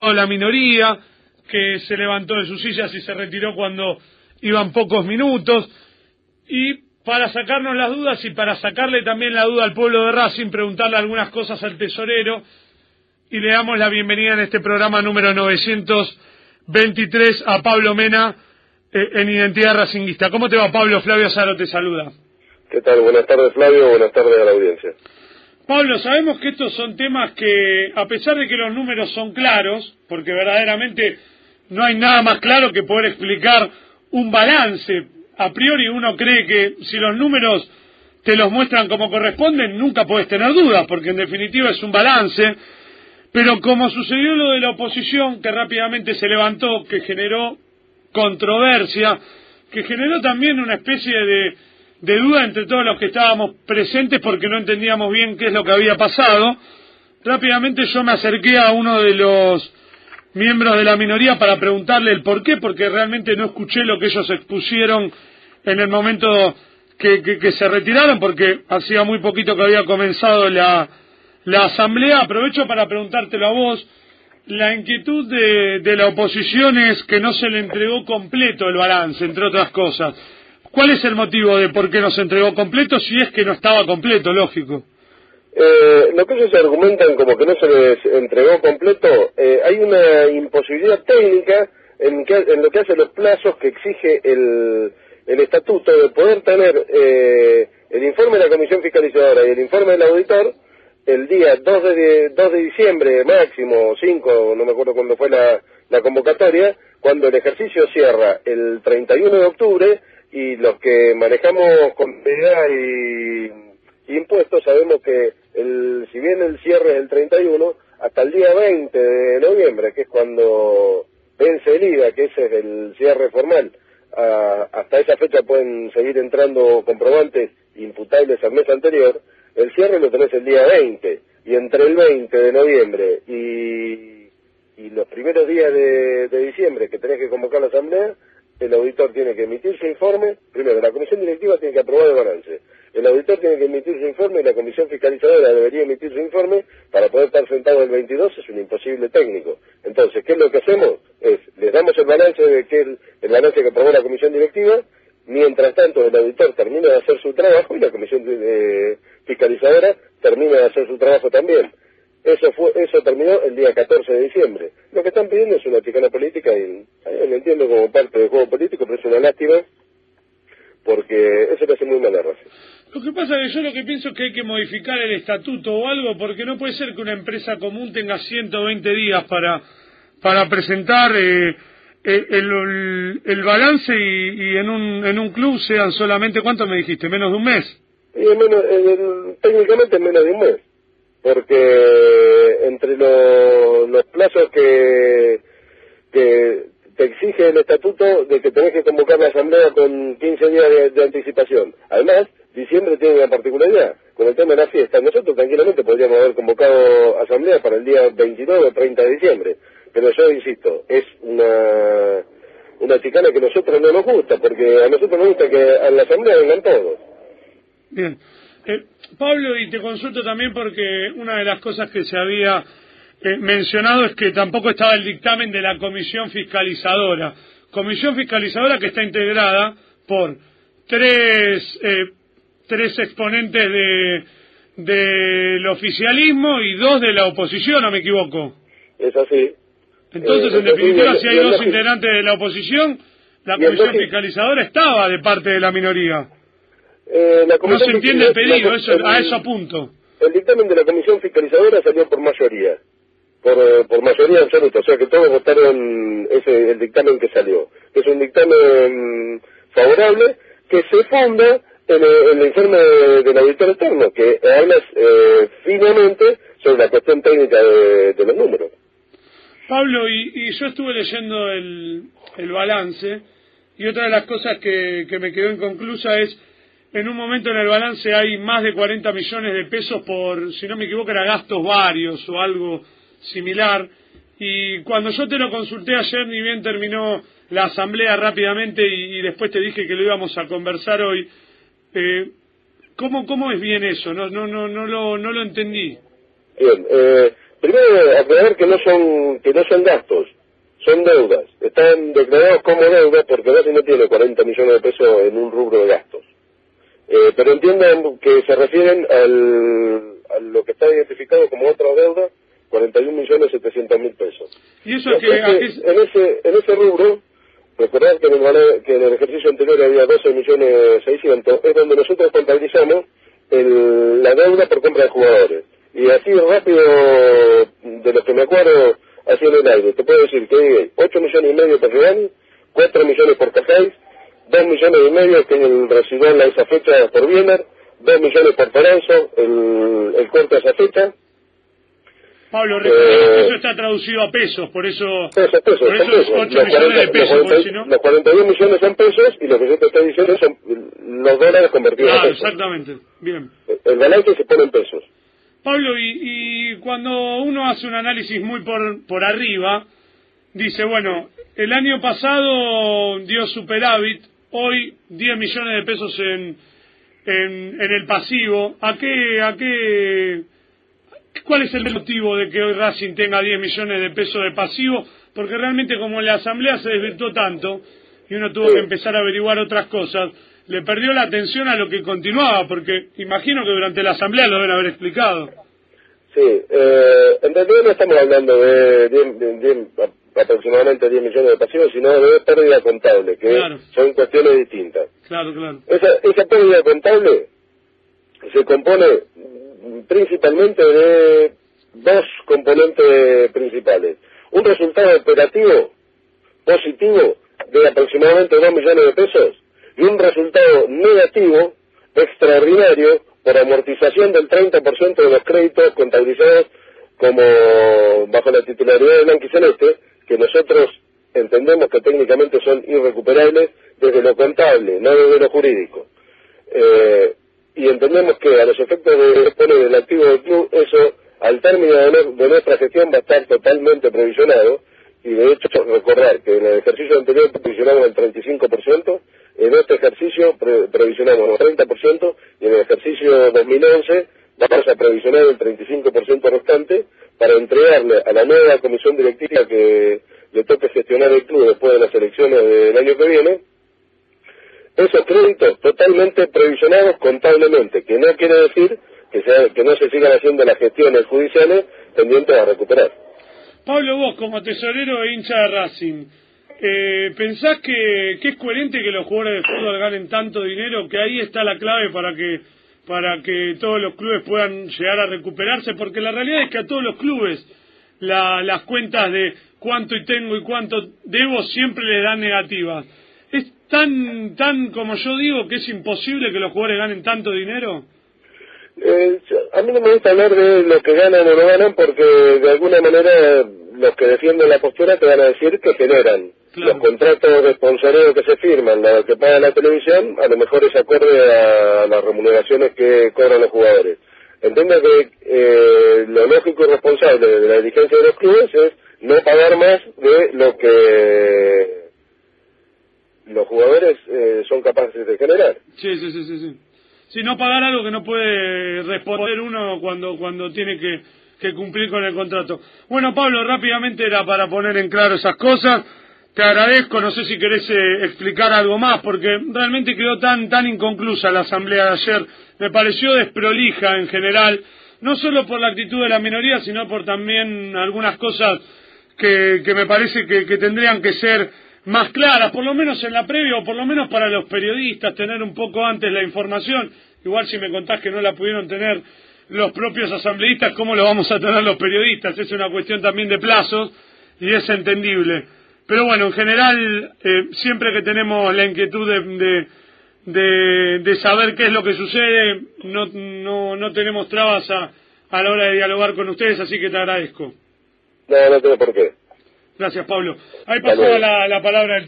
la minoría, que se levantó de sus sillas y se retiró cuando iban pocos minutos. Y para sacarnos las dudas y para sacarle también la duda al pueblo de Racing, preguntarle algunas cosas al tesorero. Y le damos la bienvenida en este programa número 923 a Pablo Mena eh, en Identidad Racinguista. ¿Cómo te va, Pablo? Flavio Saro te saluda. ¿Qué tal? Buenas tardes, Flavio. Buenas tardes a la audiencia. Pablo, sabemos que estos son temas que, a pesar de que los números son claros, porque verdaderamente no hay nada más claro que poder explicar un balance. A priori uno cree que si los números te los muestran como corresponden, nunca puedes tener dudas, porque en definitiva es un balance. Pero como sucedió lo de la oposición, que rápidamente se levantó, que generó controversia, que generó también una especie de de duda entre todos los que estábamos presentes porque no entendíamos bien qué es lo que había pasado. Rápidamente yo me acerqué a uno de los miembros de la minoría para preguntarle el por qué, porque realmente no escuché lo que ellos expusieron en el momento que, que, se retiraron, porque hacía muy poquito que había comenzado la, la asamblea. Aprovecho para preguntártelo a vos. La inquietud de, de la oposición es que no se le entregó completo el balance, entre otras cosas ¿Cuál es el motivo de por qué no se entregó completo si es que no estaba completo, lógico? Eh, lo que ellos argumentan como que no se les entregó completo, eh, hay una imposibilidad técnica en, lo que hace los plazos que exige el, estatuto de poder tener eh, el informe de la comisión fiscalizadora y el informe del auditor el día 2 de, 2 de diciembre máximo, 5, no me acuerdo cuándo fue la convocatoria, cuando el ejercicio cierra el 31 de octubre y los que manejamos contabilidad y, impuestos sabemos que el, si bien el cierre es el 31, hasta el día 20 de noviembre, que es cuando vence el IVA, que ese es el cierre formal, hasta esa fecha pueden seguir entrando comprobantes imputables al mes anterior, el cierre lo tenés el día 20, y entre el 20 de noviembre y, y los primeros días de diciembre que tenés que convocar la asamblea, el auditor tiene que emitir su informe, primero la comisión directiva tiene que aprobar el balance, el auditor tiene que emitir su informe y la comisión fiscalizadora debería emitir su informe para poder estar sentado el 22, es un imposible técnico. Entonces, ¿qué es lo que hacemos? Es, les damos el balance de que el, balance que aprobó la comisión directiva, mientras tanto el auditor termina de hacer su trabajo y la comisión fiscalizadora termina de hacer su trabajo también. Eso fue, eso terminó el día 14 de diciembre. Lo que están pidiendo es una chicana política y lo entiendo como parte del juego político, pero es una lástima porque eso te hace muy mal a Lo que pasa es que yo lo que pienso es que hay que modificar el estatuto o algo, porque no puede ser que una empresa común tenga 120 días para, para presentar eh, eh, el, el, balance y, en, un, en un club sean solamente, ¿cuánto me dijiste? ¿Menos de un mes? Y menos, técnicamente menos de un mes porque entre los plazos que, que te exige el estatuto de que tenés que convocar la asamblea con 15 días de, anticipación. Además, diciembre tiene una particularidad. Con el tema de la fiesta, nosotros tranquilamente podríamos haber convocado asamblea para el día 29 o 30 de diciembre. Pero yo insisto, es una, una chicana que a nosotros no nos gusta, porque a nosotros nos gusta que a la asamblea vengan todos. Bien. Eh, Pablo, y te consulto también porque una de las cosas que se había eh, mencionado es que tampoco estaba el dictamen de la comisión fiscalizadora. Comisión fiscalizadora que está integrada por tres, eh, tres exponentes de, del oficialismo y dos de la oposición, ¿no me equivoco? Es así. Entonces, en definitiva, si hay dos integrantes de la oposición, la comisión fiscalizadora estaba de parte de la minoría. Eh, no se entiende el pedido, eso, a eso apunto. El dictamen de la comisión fiscalizadora salió por mayoría, por, eh, por mayoría absoluta, o sea que todos votaron ese, el dictamen que salió. Es un dictamen favorable que se funda en el, informe del auditor externo, que habla eh, finamente sobre la cuestión técnica de, los números. Pablo, y, yo estuve leyendo el, el balance, y otra de las cosas que, que me quedó inconclusa es en un momento en el balance hay más de 40 millones de pesos por, si no me equivoco, era gastos varios o algo similar. Y cuando yo te lo consulté ayer, ni bien terminó la asamblea rápidamente y, después te dije que lo íbamos a conversar hoy, eh, ¿cómo, ¿cómo es bien eso? No, no, no, no, lo, no lo entendí. Bien, eh, primero aclarar que no son que no son gastos, son deudas. Están declarados como deudas porque Racing no tiene 40 millones de pesos en un rubro de gastos. Eh, pero entiendan que se refieren al, a lo que está identificado como otra deuda, 41 millones 700 mil pesos. ¿Y eso que, en, ese, en ese rubro, recordad que en, el, que en el ejercicio anterior había 12 millones 600, es donde nosotros contabilizamos el, la deuda por compra de jugadores. Y así rápido, de lo que me acuerdo, en el aire, te puedo decir que hay 8 millones y medio por Giovanni, 4 millones por Cajáis, 2 millones y medio que residual a esa fecha por Wiener, 2 millones por Peranzo, el, el corte a esa fecha. Pablo, eh, eso está traducido a pesos, por eso, pesos, pesos, por eso pesos. 8 millones de pesos. Los, 40, no... los 41 millones son pesos y lo que yo te estoy diciendo son los dólares convertidos claro, en pesos. exactamente. Bien. El balance se pone en pesos. Pablo, y, y cuando uno hace un análisis muy por, por arriba, dice, bueno, el año pasado dio superávit, hoy 10 millones de pesos en, en, en el pasivo. ¿A qué, a qué, cuál es el motivo de que hoy Racing tenga 10 millones de pesos de pasivo? Porque realmente como la asamblea se desvirtuó tanto y uno tuvo que empezar a averiguar otras cosas, le perdió la atención a lo que continuaba, porque imagino que durante la asamblea lo deben haber explicado. Sí, eh, en realidad no estamos hablando de, de, de, aproximadamente 10 millones de pasivos, sino de pérdida contable, que Claro. son cuestiones distintas. Claro, claro. Esa, esa pérdida contable se compone principalmente de dos componentes principales. Un resultado operativo positivo de aproximadamente 2 millones de pesos y un resultado negativo extraordinario por amortización del 30% de los créditos contabilizados como bajo la titularidad de Blanqui Celeste, que nosotros entendemos que técnicamente son irrecuperables desde lo contable, no desde lo jurídico. Eh, y entendemos que a los efectos de exponer el activo del club, eso al término de, nu- de nuestra gestión va a estar totalmente previsionado y de hecho recordar que en el ejercicio anterior previsionamos el 35%, en este ejercicio pre- previsionamos el 30% y en el ejercicio 2011 vamos a previsionar el 35% restante para entregarle a la nueva comisión directiva que le toque gestionar el club después de las elecciones del año que viene, esos créditos totalmente previsionados contablemente, que no quiere decir que, sea- que no se sigan haciendo las gestiones judiciales pendientes a recuperar. Pablo, vos como tesorero e hincha de Racing, eh, ¿pensás que, que es coherente que los jugadores de fútbol ganen tanto dinero? Que ahí está la clave para que para que todos los clubes puedan llegar a recuperarse, porque la realidad es que a todos los clubes la- las cuentas de cuánto y tengo y cuánto debo siempre le dan negativas. ¿Es tan, tan como yo digo que es imposible que los jugadores ganen tanto dinero? Eh, a mí no me gusta hablar de lo que ganan o no ganan porque de alguna manera los que defienden la postura te van a decir que generan. Claro. Los contratos de sponsoreo que se firman, lo que paga la televisión, a lo mejor es acorde a las remuneraciones que cobran los jugadores. Entiendo que eh, lo lógico y responsable de la dirigencia de los clubes es no pagar más de lo que los jugadores eh, son capaces de generar. Sí, sí, sí, sí, sí. Sí, no pagar algo que no puede responder uno cuando, cuando tiene que, que cumplir con el contrato. Bueno, Pablo, rápidamente era para poner en claro esas cosas. Te agradezco, no sé si querés eh, explicar algo más, porque realmente quedó tan, tan inconclusa la asamblea de ayer. Me pareció desprolija en general, no solo por la actitud de la minoría, sino por también algunas cosas que, que me parece que, que tendrían que ser más claras, por lo menos en la previa o por lo menos para los periodistas, tener un poco antes la información. Igual si me contás que no la pudieron tener los propios asambleístas, ¿cómo lo vamos a tener los periodistas? Es una cuestión también de plazos y es entendible. Pero bueno, en general, eh, siempre que tenemos la inquietud de, de, de, de saber qué es lo que sucede, no, no, no tenemos trabas a, a la hora de dialogar con ustedes, así que te agradezco. No, no tengo por qué. Gracias, Pablo. Ahí pasaba la, la palabra del